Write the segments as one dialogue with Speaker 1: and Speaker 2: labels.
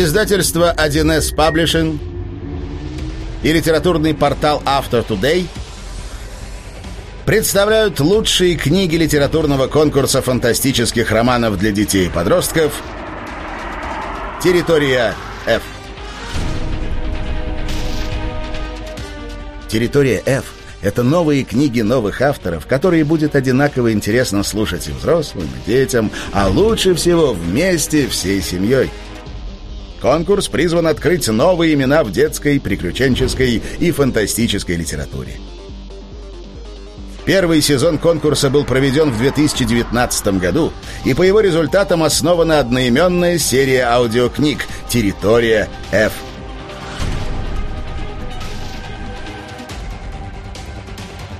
Speaker 1: Издательство 1С Publishing и литературный портал After Today представляют лучшие книги литературного конкурса фантастических романов для детей и подростков «Территория F». «Территория F» — это новые книги новых авторов, которые будет одинаково интересно слушать и взрослым, и детям, а лучше всего вместе всей семьей. Конкурс призван открыть новые имена в детской, приключенческой и фантастической литературе. Первый сезон конкурса был проведен в 2019 году, и по его результатам основана одноименная серия аудиокниг «Территория F».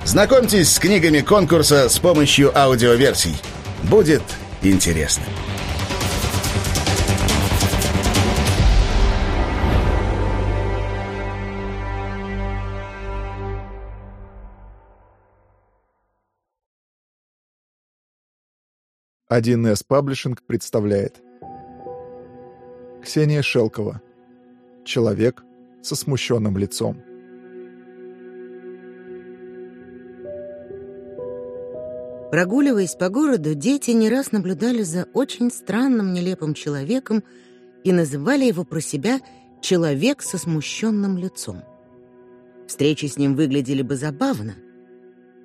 Speaker 1: Знакомьтесь с книгами конкурса с помощью аудиоверсий. Будет интересно.
Speaker 2: Один с Паблишинг представляет. Ксения Шелкова. Человек со смущенным лицом.
Speaker 3: Прогуливаясь по городу, дети не раз наблюдали за очень странным нелепым человеком и называли его про себя «человек со смущенным лицом». Встречи с ним выглядели бы забавно,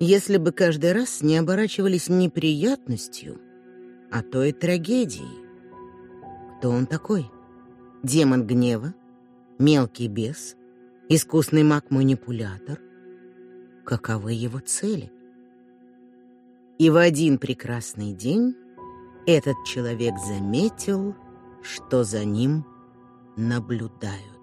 Speaker 3: если бы каждый раз не оборачивались неприятностью — а то и трагедией. Кто он такой? Демон гнева? Мелкий бес? Искусный маг-манипулятор? Каковы его цели? И в один прекрасный день этот человек заметил, что за ним наблюдают.